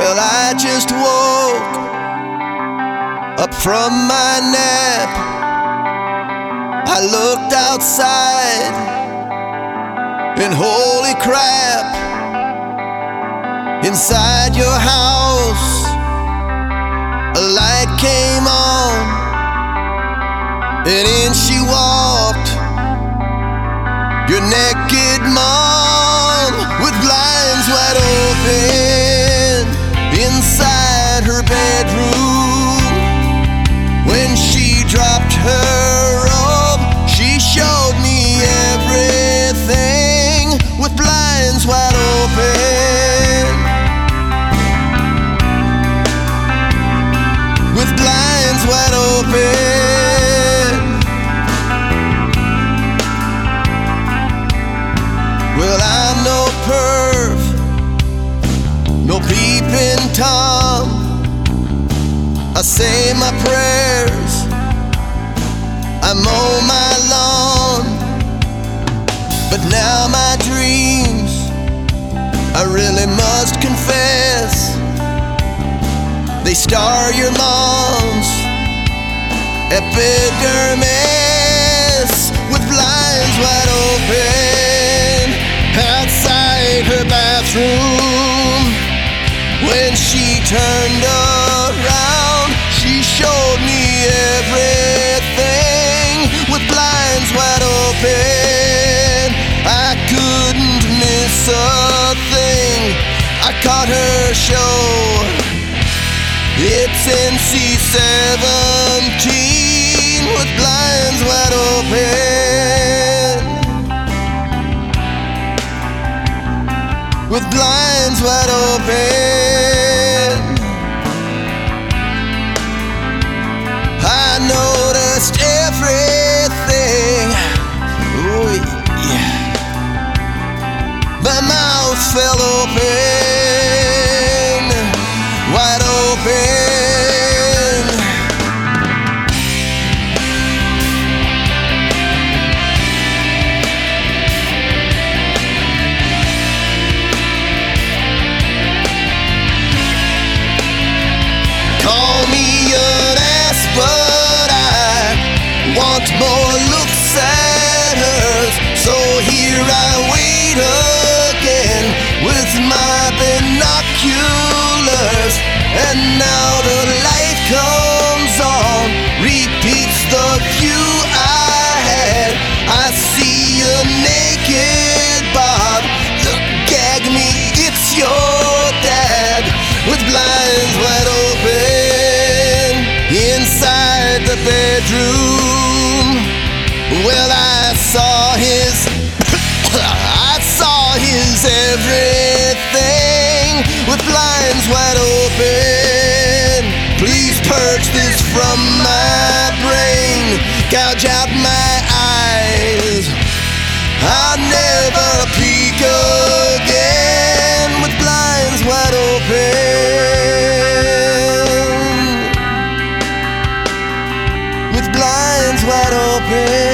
I just woke up from my nap. I looked outside and holy crap, inside your house, a light came on, and in she walked, your naked mom no peeping Tom. I say my prayers, I mow my lawn. But now my dreams, I really must confess, they star your mom's epidermis with blinds wide open outside her bathroom. When she turned around, she showed me everything with blinds wide open. I couldn't miss a thing. I caught her show. It's NC 17 With blinds wide open. Want more looks at hers. So here I wait again with my binoculars. And now the light comes on, repeats blinds wide open. Please purge this from my brain, gouge out my eyes. I'll never peek again with blinds wide open. With blinds wide open.